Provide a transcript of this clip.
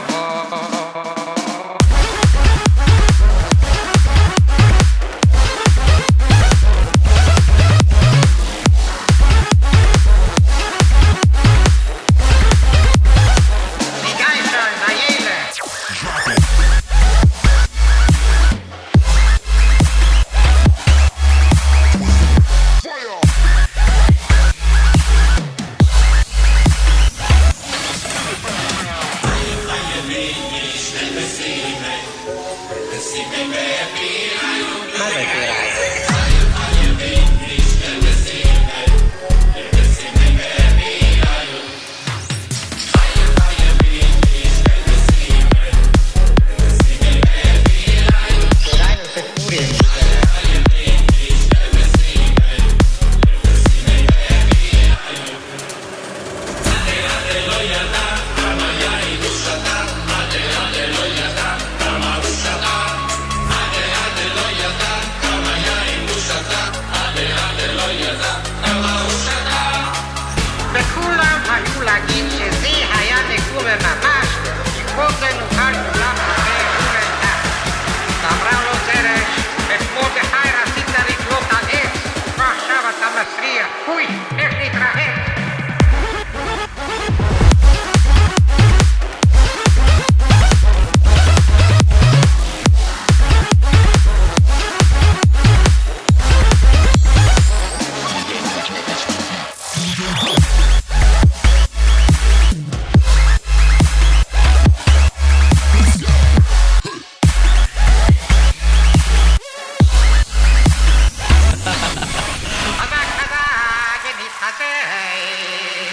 heart. Si te me miras. back. Bye.